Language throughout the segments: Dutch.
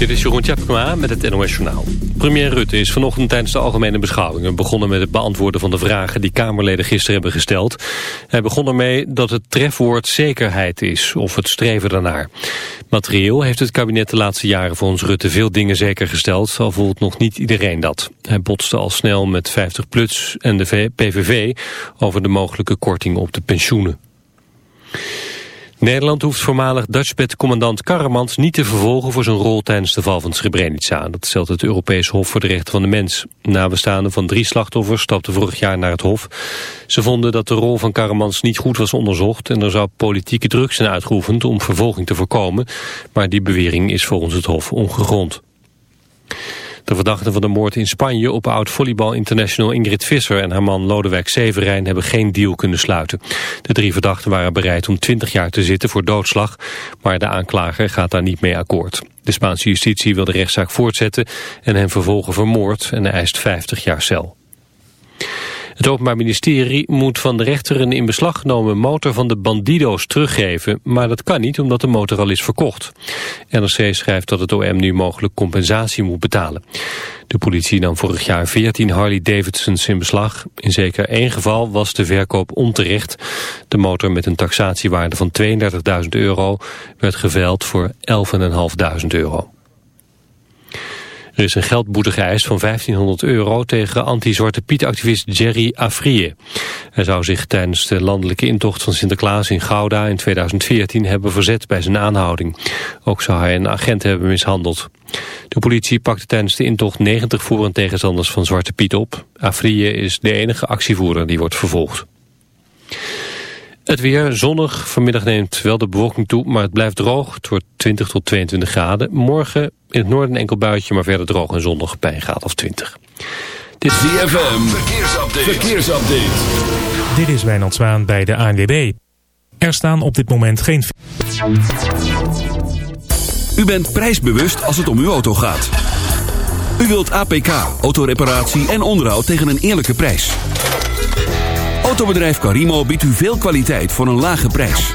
Dit is Jeroen Tjepkema met het NOS Journaal. Premier Rutte is vanochtend tijdens de algemene beschouwingen begonnen met het beantwoorden van de vragen die Kamerleden gisteren hebben gesteld. Hij begon ermee dat het trefwoord zekerheid is, of het streven daarnaar. Materieel heeft het kabinet de laatste jaren volgens Rutte veel dingen zeker gesteld, al voelt nog niet iedereen dat. Hij botste al snel met 50PLUS en de PVV over de mogelijke korting op de pensioenen. Nederland hoeft voormalig Dutchbed-commandant Karremans niet te vervolgen voor zijn rol tijdens de val van Srebrenica. Dat stelt het Europees Hof voor de Rechten van de Mens. Nabestaanden van drie slachtoffers stapten vorig jaar naar het Hof. Ze vonden dat de rol van Karremans niet goed was onderzocht en er zou politieke druk zijn uitgeoefend om vervolging te voorkomen. Maar die bewering is volgens het Hof ongegrond. De verdachten van de moord in Spanje op oud-volleybal international Ingrid Visser en haar man Lodewijk Severijn hebben geen deal kunnen sluiten. De drie verdachten waren bereid om 20 jaar te zitten voor doodslag, maar de aanklager gaat daar niet mee akkoord. De Spaanse justitie wil de rechtszaak voortzetten en hen vervolgen vermoord en eist 50 jaar cel. Het Openbaar Ministerie moet van de rechter een in beslag genomen motor van de bandido's teruggeven, maar dat kan niet omdat de motor al is verkocht. NRC schrijft dat het OM nu mogelijk compensatie moet betalen. De politie nam vorig jaar 14 Harley Davidsons in beslag. In zeker één geval was de verkoop onterecht. De motor met een taxatiewaarde van 32.000 euro werd geveild voor 11.500 euro. Er is een geldboete geëist van 1500 euro tegen anti-Zwarte Piet-activist Jerry Afrije. Hij zou zich tijdens de landelijke intocht van Sinterklaas in Gouda in 2014 hebben verzet bij zijn aanhouding. Ook zou hij een agent hebben mishandeld. De politie pakte tijdens de intocht 90 voor- en tegenstanders van Zwarte Piet op. Afrije is de enige actievoerder die wordt vervolgd. Het weer zonnig. Vanmiddag neemt wel de bewolking toe, maar het blijft droog. Het wordt 20 tot 22 graden. Morgen in het noorden enkel buitje, maar verder droog en zonnig bij een graad of 20. Dit is ZFM. Verkeersupdate. Verkeersupdate. Dit is Wijnand Zwaan bij de ANWB. Er staan op dit moment geen... U bent prijsbewust als het om uw auto gaat. U wilt APK, autoreparatie en onderhoud tegen een eerlijke prijs. Autobedrijf Carimo biedt u veel kwaliteit voor een lage prijs.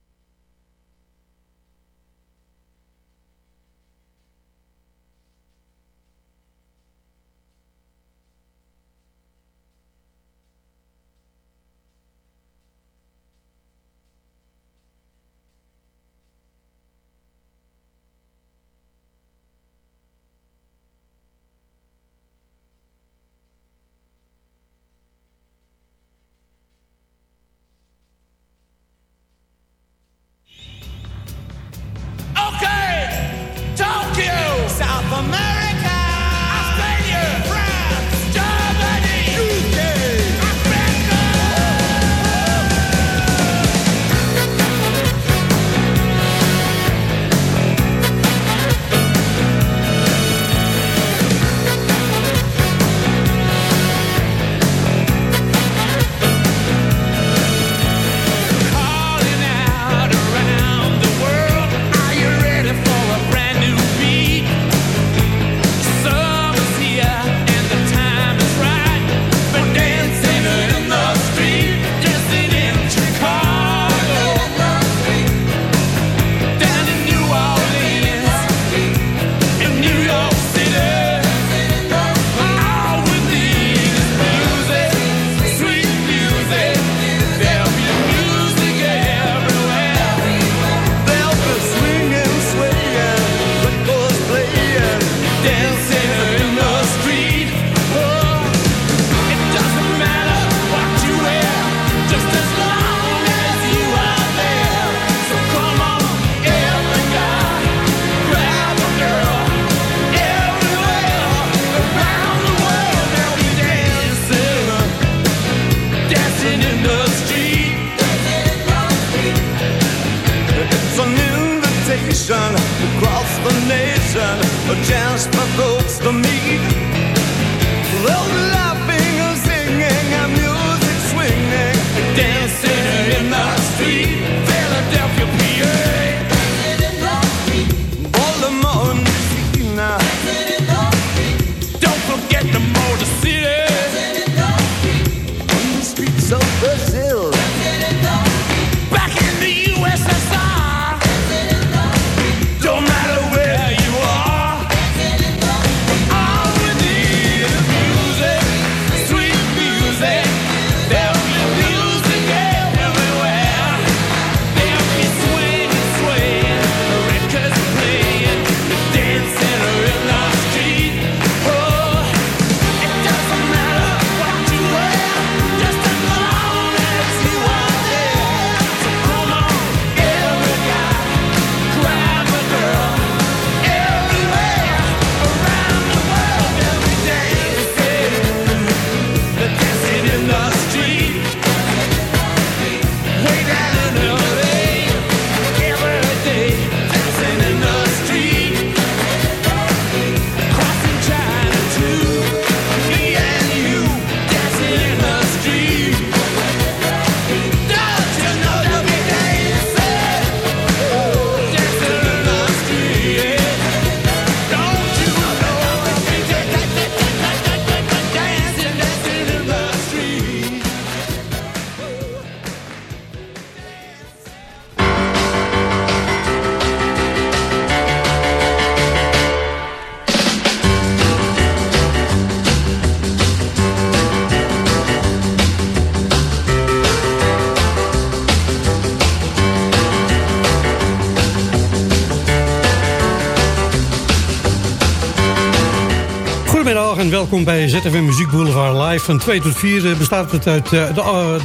Bij ZFM Muziek Boulevard Live. Van 2 tot 4 bestaat het uit de,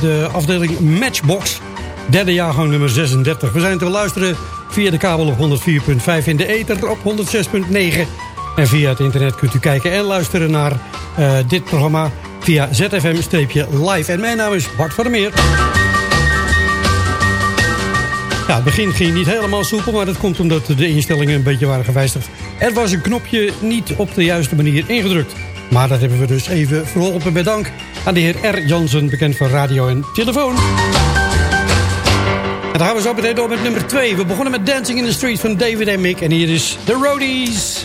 de afdeling Matchbox. Derde jaargang nummer 36. We zijn te luisteren via de kabel op 104.5 in de ether op 106.9. En via het internet kunt u kijken en luisteren naar dit programma via ZFM-live. En mijn naam is Bart van der Meer. Ja, het begin ging niet helemaal soepel, maar dat komt omdat de instellingen een beetje waren gewijzigd. Er was een knopje niet op de juiste manier ingedrukt. Maar dat hebben we dus even verholpen bij dank aan de heer R. Jansen, bekend van radio en telefoon. En dan gaan we zo meteen door met nummer 2. We begonnen met Dancing in the Street van David en Mick. En hier is The Roadies.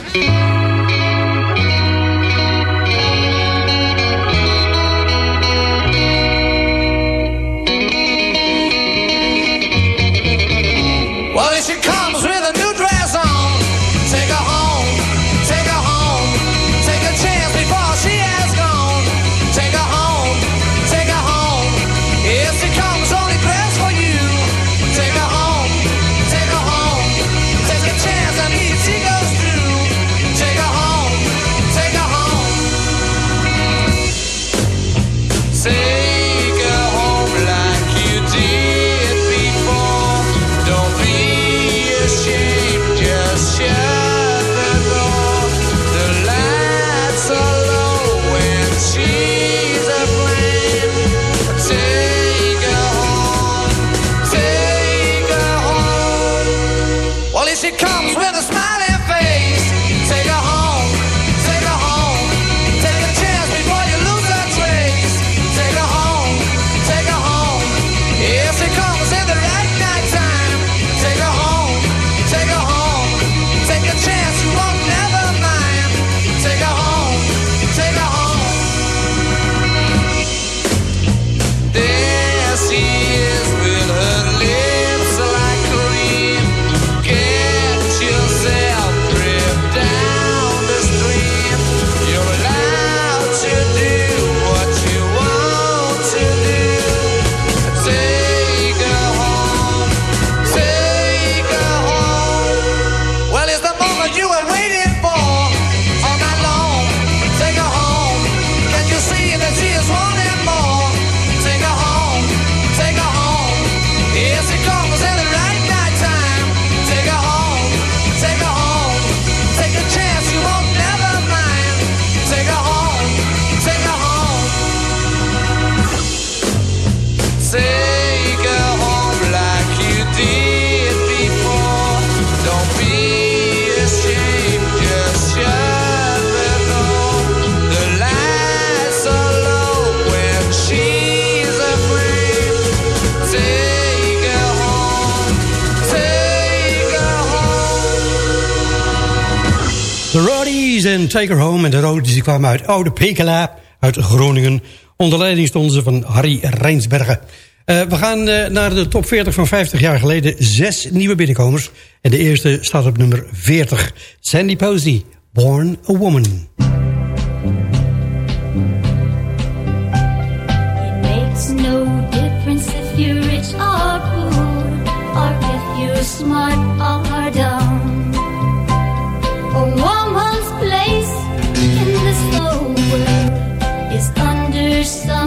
Take Her Home. En de rode die kwamen uit Oude Pekela uit Groningen. Onder leiding stonden ze van Harry Rijnsbergen. Uh, we gaan uh, naar de top 40 van 50 jaar geleden. Zes nieuwe binnenkomers. En de eerste staat op nummer 40. Sandy Posey, Born a Woman. It So.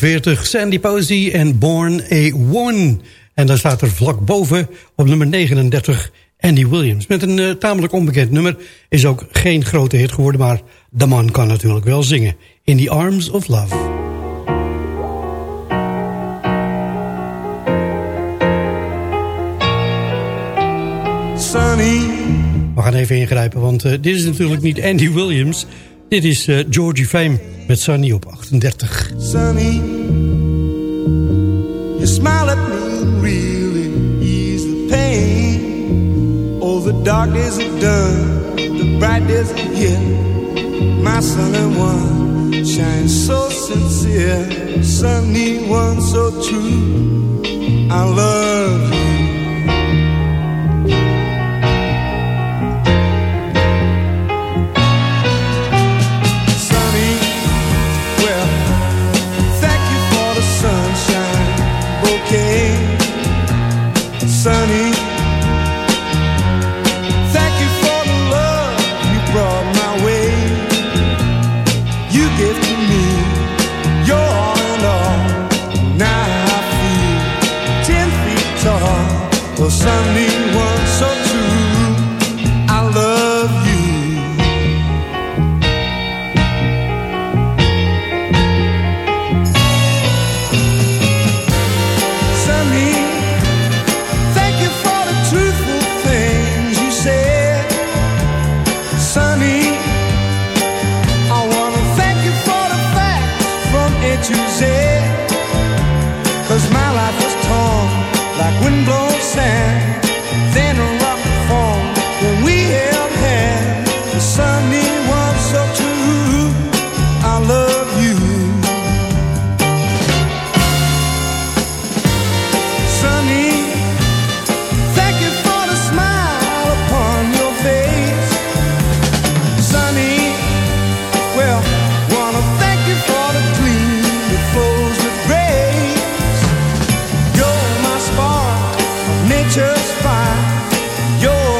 40. Sandy Posey en Born a One. En dan staat er vlak boven op nummer 39 Andy Williams. Met een uh, tamelijk onbekend nummer. Is ook geen grote hit geworden, maar de man kan natuurlijk wel zingen. In the Arms of Love. We gaan even ingrijpen, want uh, dit is natuurlijk niet Andy Williams. Dit is uh, Georgie Fame met Sunny op 38. Sunny, you smile at me really ease the pain. All the dark days are done, the bright days are here. My sunny one shines so sincere, sunny one so true. I love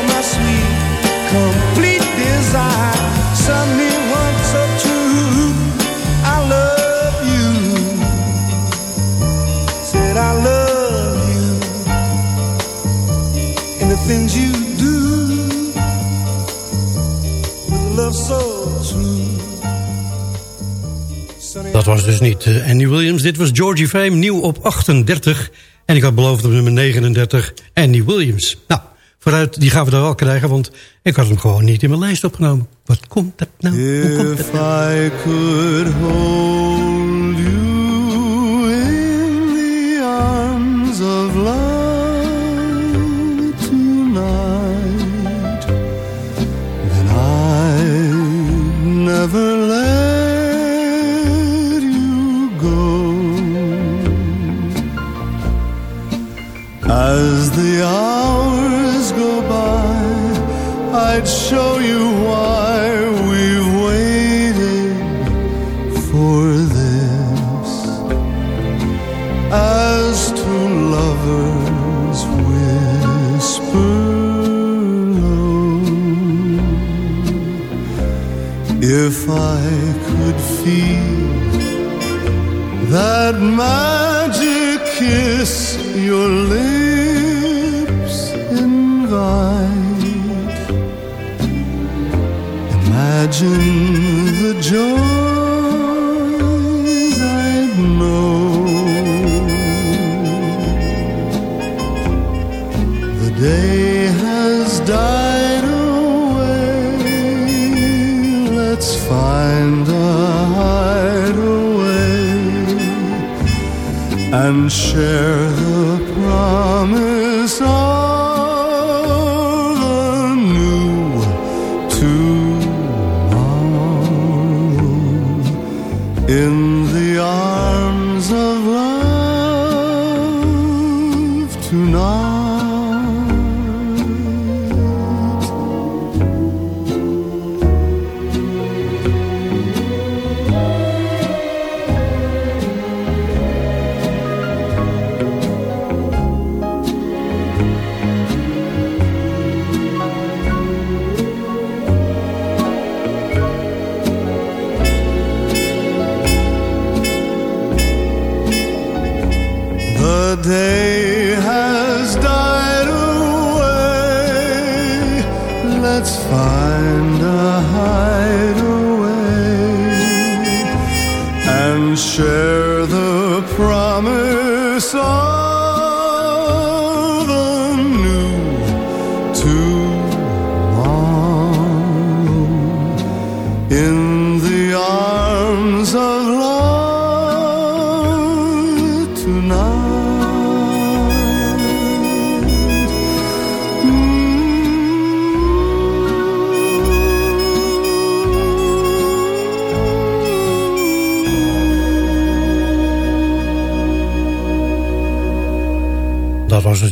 my sweet, complete desire. I love you. Dat was dus niet eh, Andy Williams. Dit was Georgie Fame, nieuw op 38. En ik had beloofd op nummer 39 Andy Williams. Nou, vooruit, die gaan we dan wel krijgen, want ik had hem gewoon niet in mijn lijst opgenomen. Wat komt dat nou? Hoe komt dat nou? Find a hideaway and share the promise of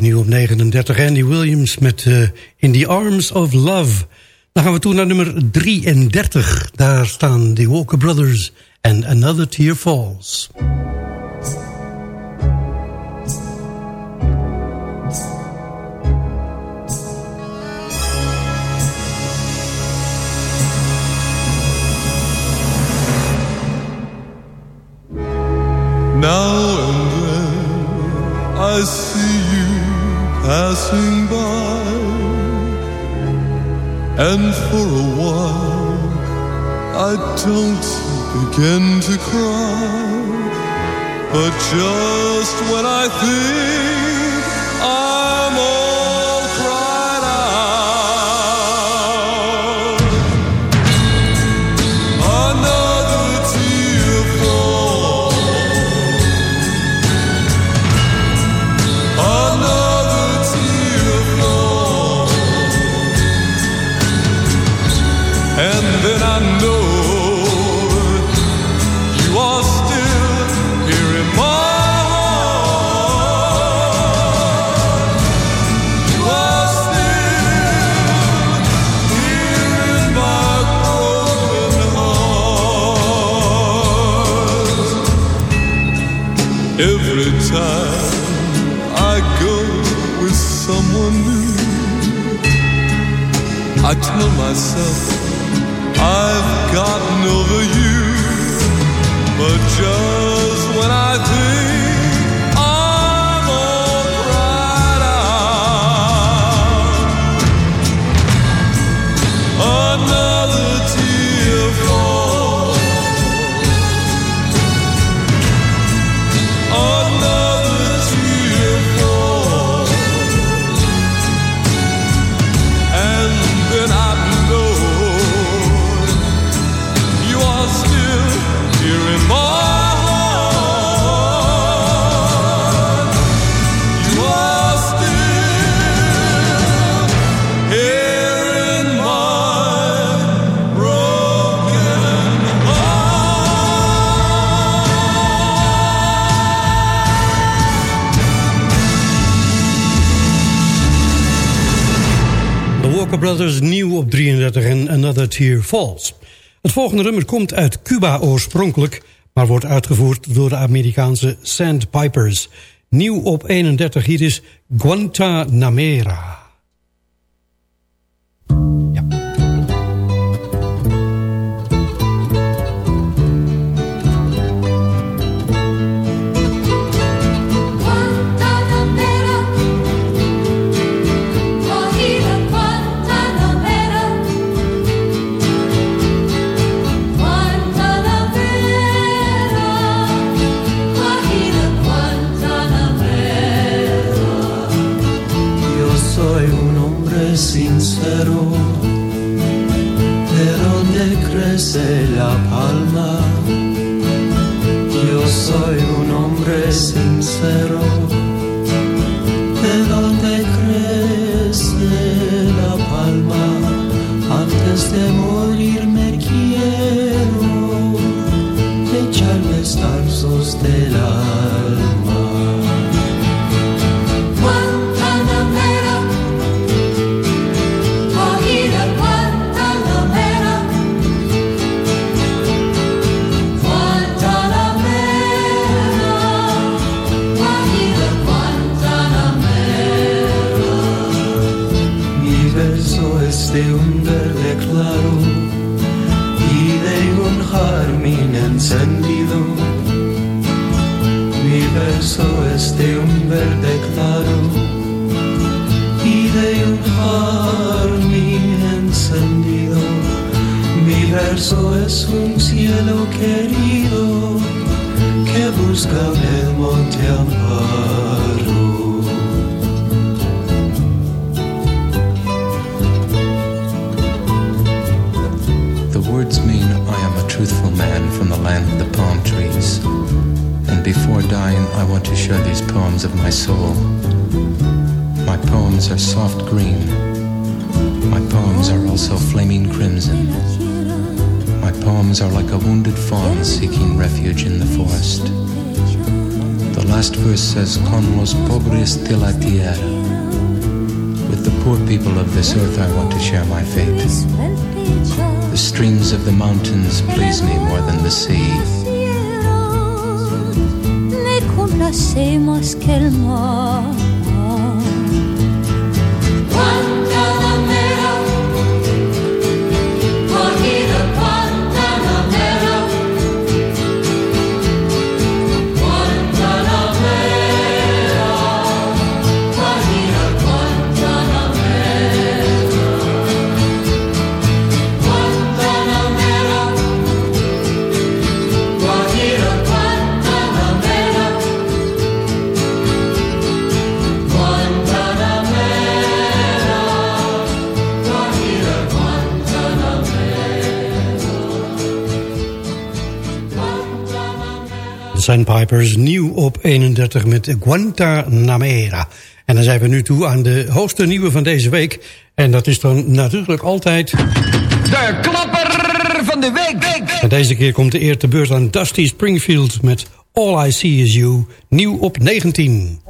nieuw op 39. Andy Williams met eh, In the Arms of Love. Dan gaan we toe naar nummer 33. Daar staan de Walker Brothers en Another Tear Falls. And for a while I don't begin to cry. But just when I think I tell myself I've gotten over you, but just Brothers nieuw op 33 en Another Tear Falls. Het volgende nummer komt uit Cuba oorspronkelijk... maar wordt uitgevoerd door de Amerikaanse Sandpipers. Nieuw op 31, hier is. Guantanamera, de un verde claro y de un jardín encendido. Mi verso es de un verde claro y de un jardín encendido. Mi verso es un cielo querido que busca el to share these poems of my soul. My poems are soft green. My poems are also flaming crimson. My poems are like a wounded fawn seeking refuge in the forest. The last verse says, Con los pobres de la tierra. With the poor people of this earth, I want to share my fate. The streams of the mountains please me more than the sea. conocemos que el mar Sandpipers, nieuw op 31 met Guantanamera. En dan zijn we nu toe aan de hoogste nieuwe van deze week. En dat is dan natuurlijk altijd... De klapper van de week. En deze keer komt de eer te beurt aan Dusty Springfield met All I See Is You. Nieuw op 19.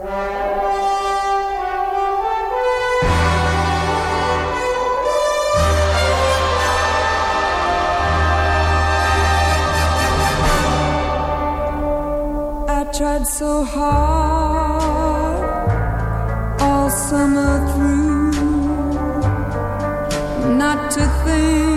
So hard. All summer through. Not to think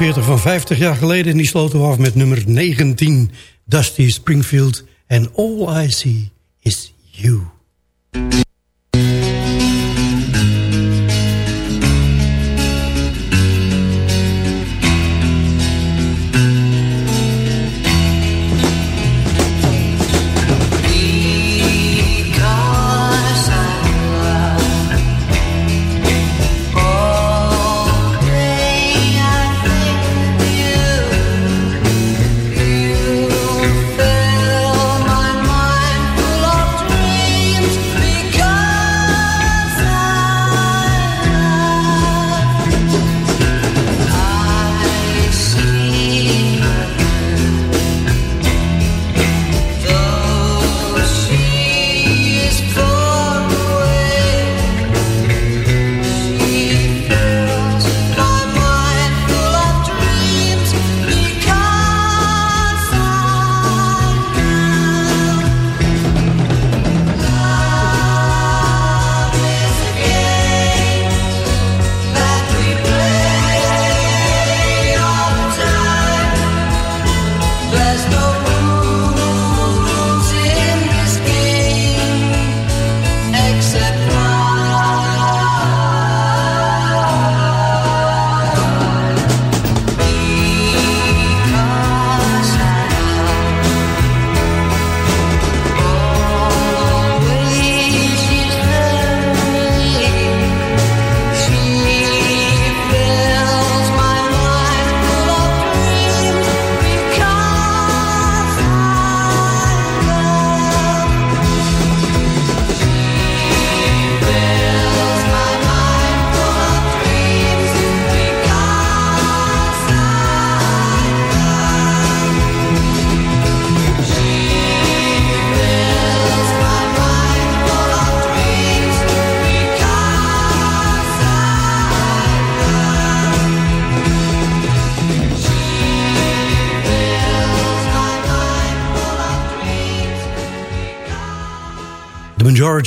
top 40 van 50 jaar geleden. En die sloten we af met nummer 19. Dusty Springfield. En All I See Is You.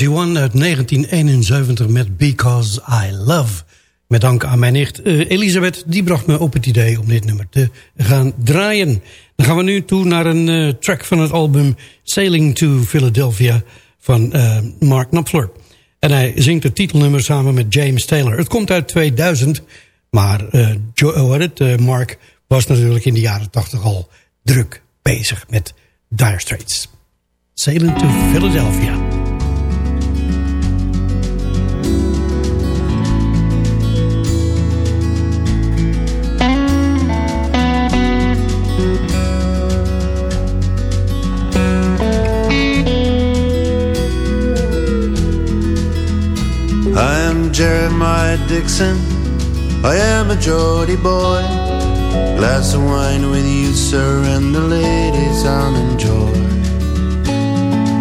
Uit 1971 met Because I Love. Met dank aan mijn nicht Elizabeth. Elisabeth. Die bracht me op het idee om dit nummer te gaan draaien. Dan gaan we nu toe naar een eh, track van het album Sailing to Philadelphia van eh, Mark Knopfler. En hij zingt het titelnummer samen met James Taylor. Het komt uit 2000, maar eh, het, Mark was natuurlijk in de jaren 80 al druk bezig met Dire Straits. Sailing to Philadelphia. Jeremiah Dixon. I am a Geordie boy. Glass of wine with you, sir, and the ladies I'll enjoy.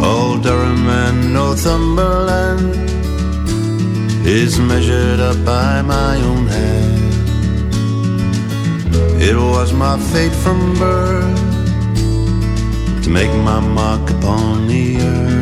Old Durham and Northumberland is measured up by my own hand. It was my fate from birth to make my mark upon the earth.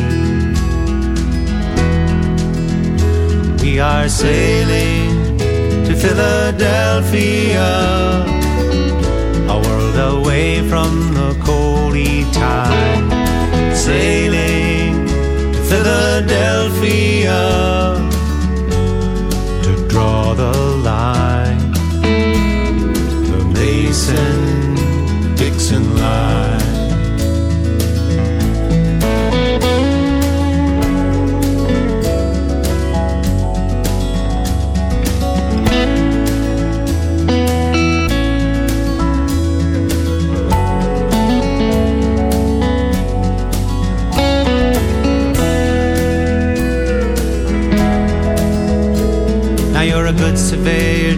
Are sailing to Philadelphia, a world away from the coldy tide. Sailing to Philadelphia to draw the line, the Mason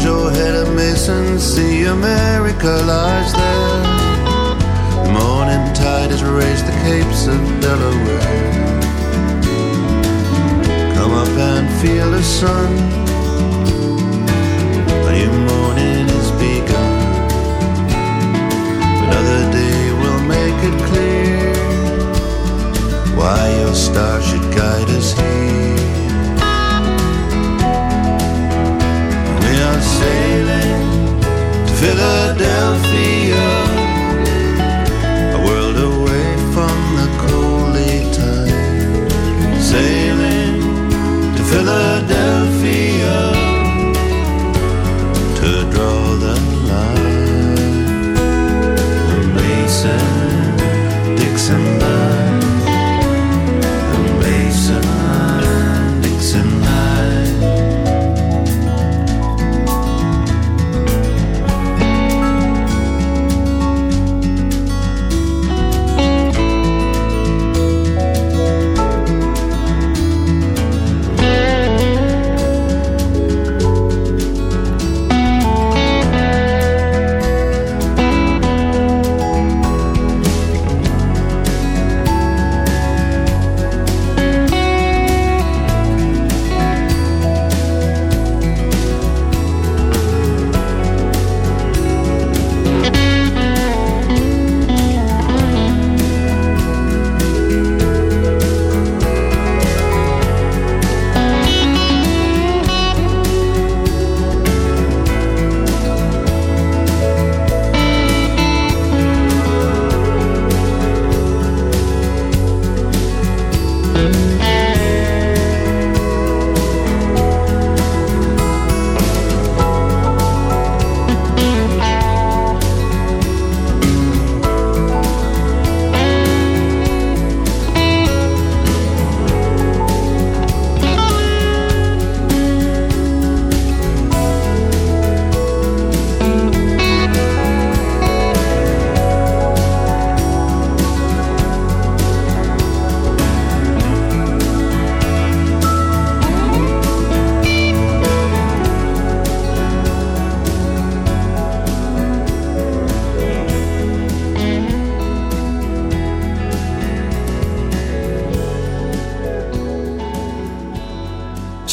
hold your head up, Mason. See America lies there. The morning tide has raised the capes of Delaware. Come up and feel the sun.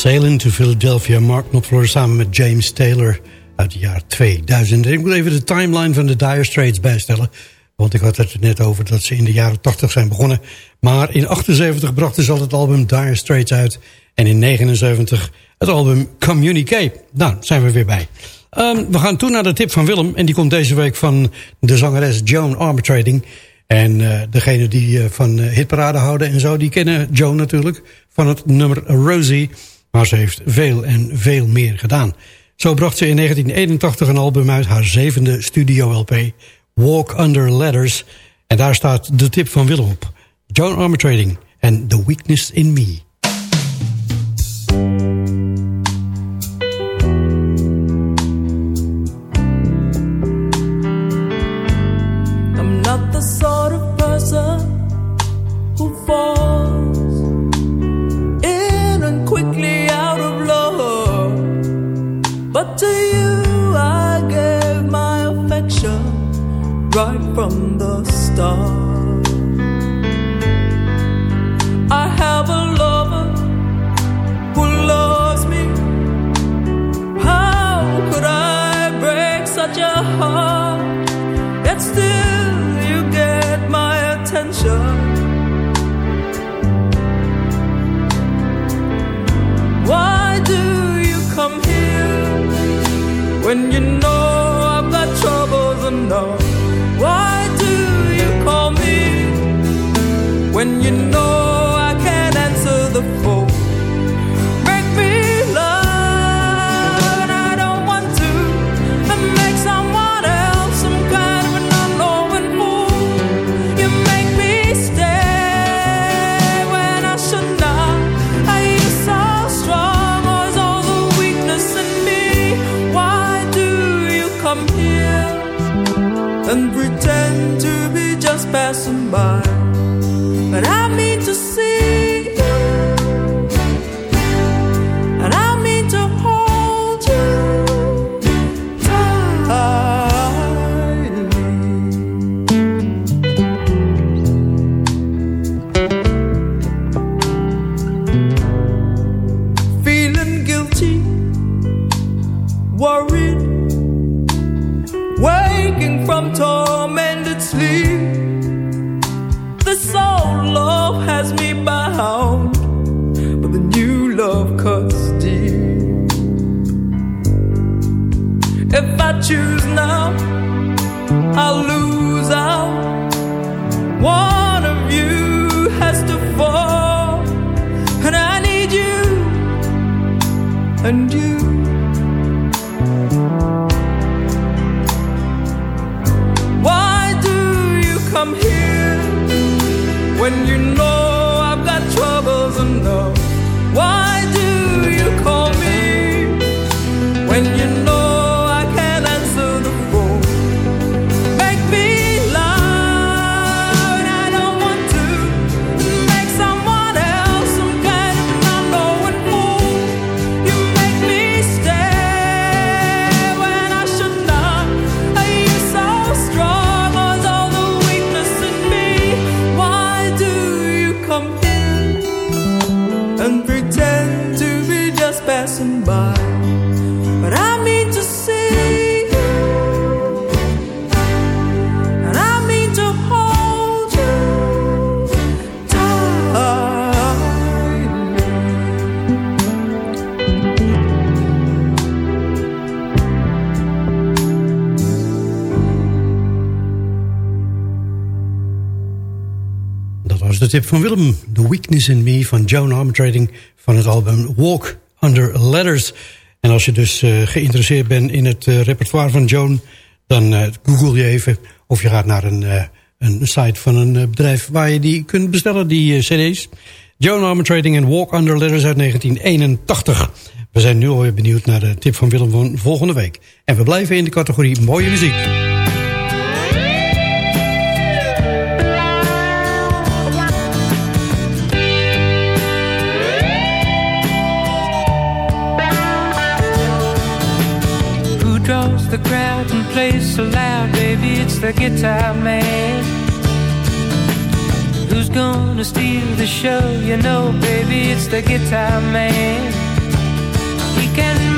Sailing to Philadelphia, Mark Knopfler samen met James Taylor uit het jaar 2000. Ik moet even de timeline van de Dire Straits bijstellen. Want ik had het er net over dat ze in de jaren 80 zijn begonnen. Maar in 78 brachten ze al het album Dire Straits uit. En in 79 het album Communique. Nou, zijn we weer bij. Ehm, we gaan toen naar de tip van Willem. En die komt deze week van de zangeres Joan Armatrading. En eh, degene die eh, van eh, hitparade houden en zo... die kennen Joan natuurlijk van het nummer Rosie. Maar ze heeft veel en veel meer gedaan. Zo bracht ze in 1981 een album uit, haar zevende studio-LP... Walk Under Ladders. En daar staat de tip van Willem op. Joan Armatrading en The Weakness in Me. I'm not the sort of person who falls right from the start. I have a lover who loves me. How could I break such a heart? Yet still you get my attention. Why do you come here when you know And you know I can answer the phone. Make me love And I don't want to make someone else Some kind of an unknowing fool. You make me stay When I should not. Are you so strong Or is all the weakness in me. Why do you come here And pretend to be just passing know I've got troubles enough. no one. tip van Willem. The Weakness in Me van Joan Armatrading van het album Walk Under Letters. En als je dus eh, geïnteresseerd bent in het eh, repertoire van Joan... dan eh, google je even of je gaat naar een, een site van een bedrijf... waar je die kunt bestellen, die cd's. Joan Armatrading en Walk Under Letters uit 1981. We zijn nu alweer benieuwd naar de tip van Willem van volgende week. En we blijven in de categorie mooie muziek. the crowd and play so loud, baby, it's the guitar man. Who's gonna steal the show? You know, baby, it's the guitar man. He can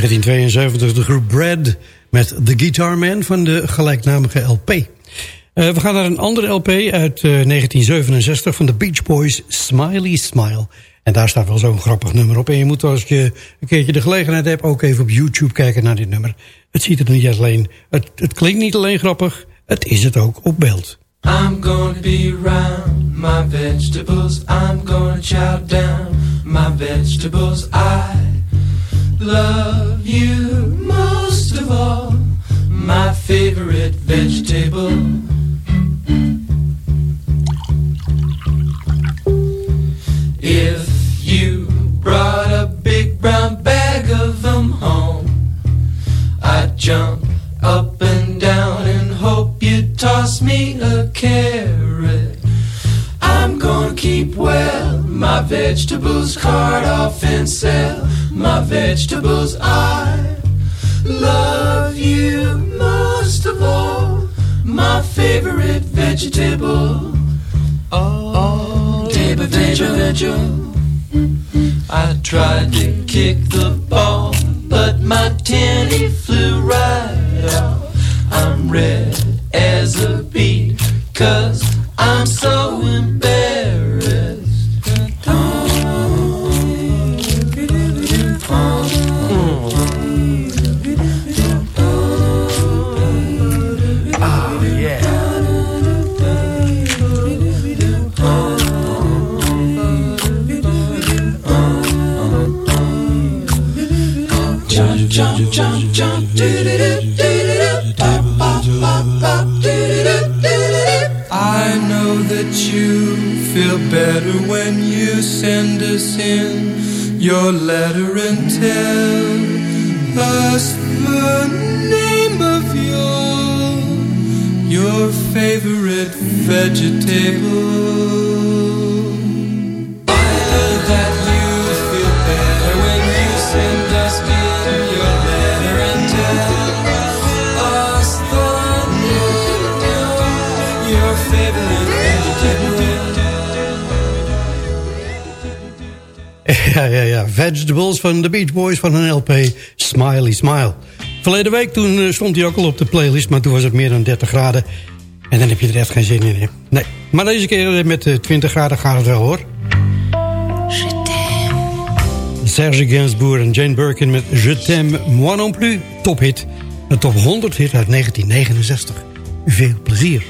1972 de groep Brad met The Guitar Man van de gelijknamige LP. Eh, we gaan naar een andere LP uit eh, 1967 van de Beach Boys, Smiley Smile. En daar staat wel zo'n grappig nummer op. En je moet als je een keertje de gelegenheid hebt... ook even op YouTube kijken naar dit nummer. Het ziet er niet alleen... Het, het klinkt niet alleen grappig, het is het ook op beeld. I'm gonna be around my vegetables. I'm gonna chow down my vegetables. I love you most of all. My favorite vegetable. If you brought a big brown bag of them home, I'd jump up and down and hope you'd toss me a carrot. I'm gonna keep well my vegetables, cart off and sell my vegetables. I love you most of all, my favorite vegetable. Oh, table, table, I tried to kick the Ja, ja, ja. Vegetables van de Beach Boys van een LP Smiley Smile. Verleden week toen eh, stond hij ook al op de playlist, maar toen was het meer dan 30 graden. En dan heb je er echt geen zin in. hè. Nee, maar deze keer eh, met eh, 20 graden gaat het wel hoor. Serge Gainsbourg en Jane Birkin met Je t'aime moi non plus. Tophit. Een top 100 hit uit 1969. Veel plezier.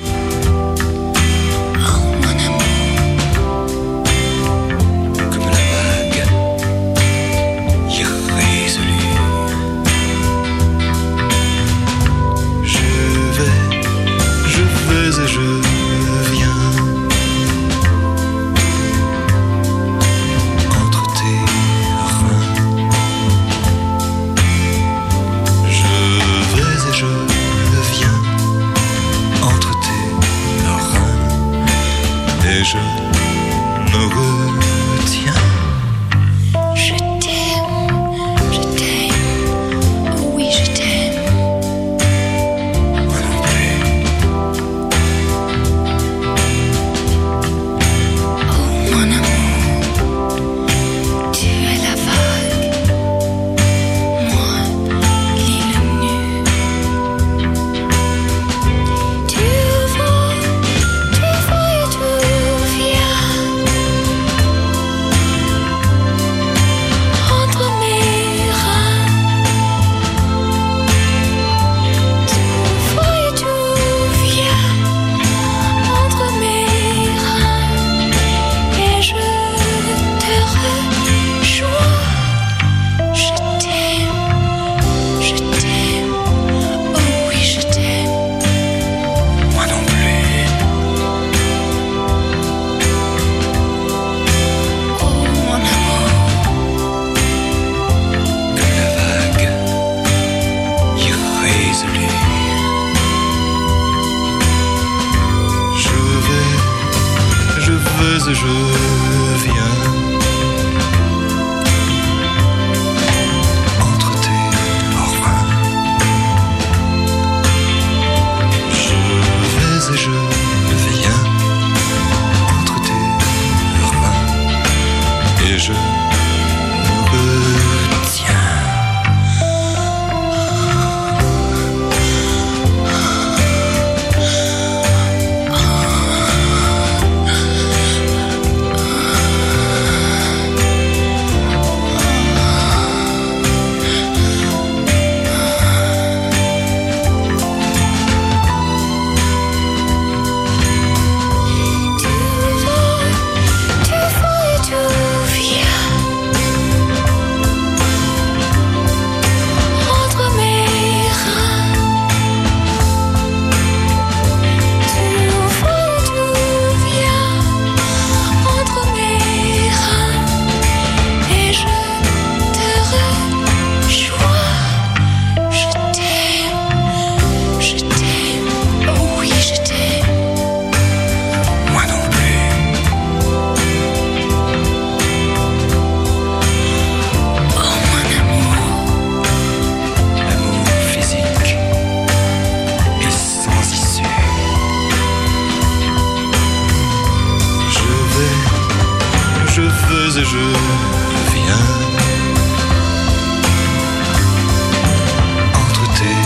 Entre tes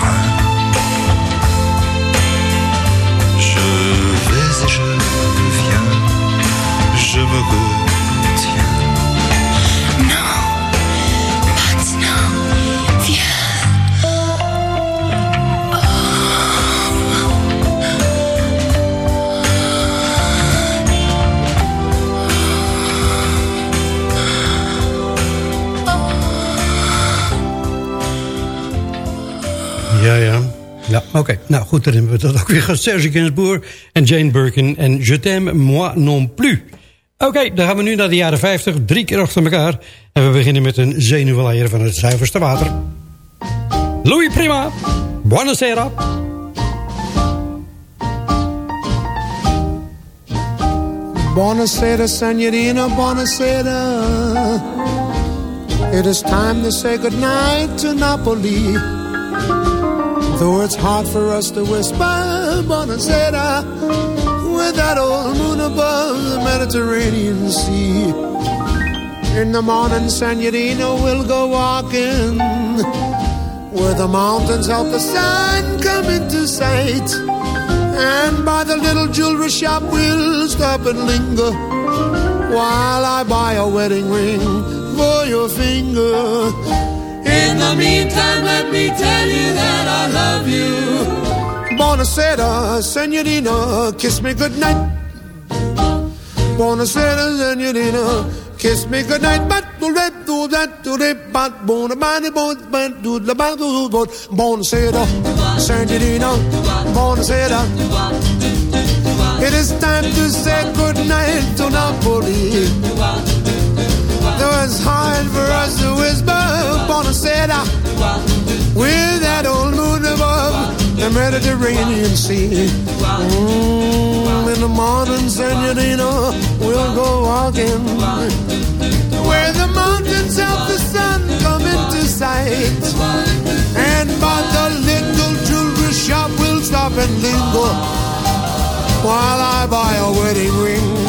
reins, je vais et je viens, je me goûte. Oké. Nou goed, dan hebben we dat ook weer gehad. Serge Gainsbourg en Jane Birkin en Je t'aime, moi non plus. Oké, dan gaan we nu naar de jaren 50, drie keer achter elkaar. En we beginnen met een zenuwleier van het zuiverste water. Louis Prima, Buonasera. Buonasera, signorina, buonasera. It is time to say goodnight to Napoli. Though it's hard for us to whisper, buonasera, with that old moon above the Mediterranean Sea. In the morning, signorina, we'll go walking where the mountains help the sun come into sight. And by the little jewelry shop we'll stop and linger While I buy a wedding ring for your finger In the meantime let me tell you that I love you. Buonasera, senorina, kiss me goodnight. Buonasera, senorina, kiss me goodnight. But do that, do that, do that, but Buonasera, but do the do but Buonasera, senorina, buonasera It is time to say goodnight to Napoli It's hard for us to whisper Buonasera With that old moon above the Mediterranean Sea. Mm, In the morning, senorina, we'll go walking. Where the mountains help the sun come into sight And by the little jewelry shop we'll stop and linger While I buy a wedding ring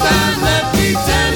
I'm we've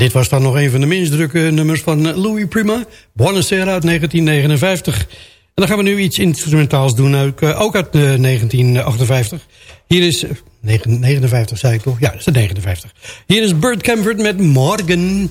Dit was dan nog een van de minst drukke nummers van Louis Prima. Buonasera uit 1959. En dan gaan we nu iets instrumentaals doen, ook, eh, ook uit eh, 1958. Hier is... eh, 9 59 zei ik toch? Ja, dat is de 59. Hier is Burt Camford met Morgen.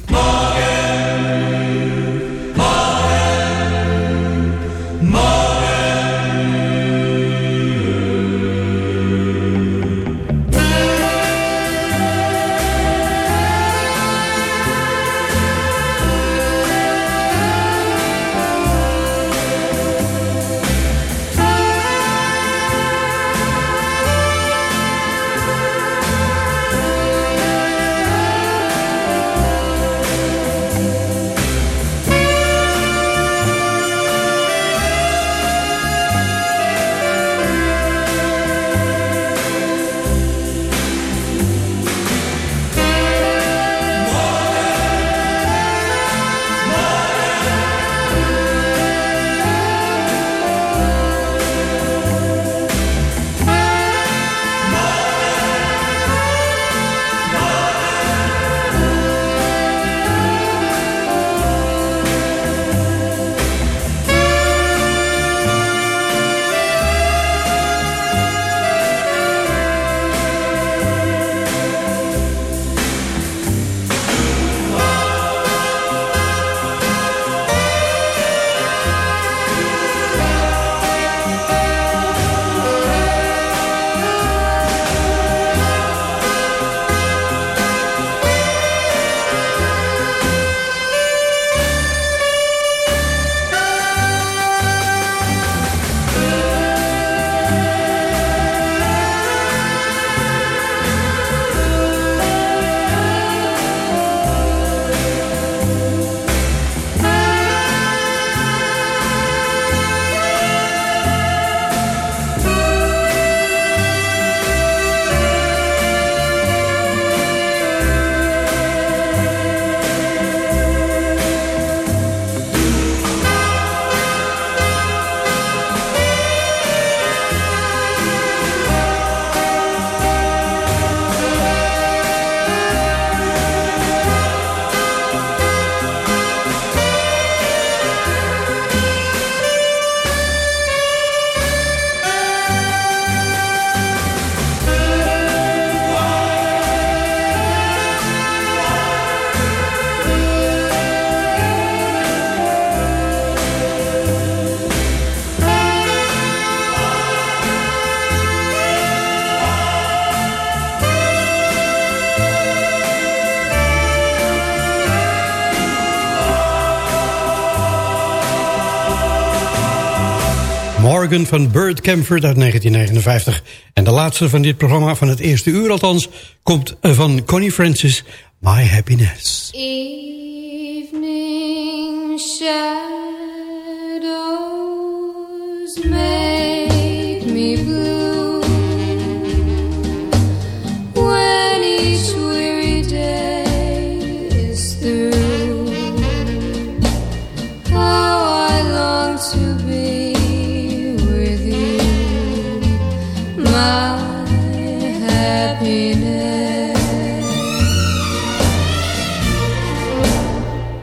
Van Burt Camford uit 1959. En de laatste van dit programma, van het eerste uur althans... komt van Connie Francis, My Happiness. Evening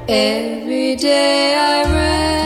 Every day I reminisce,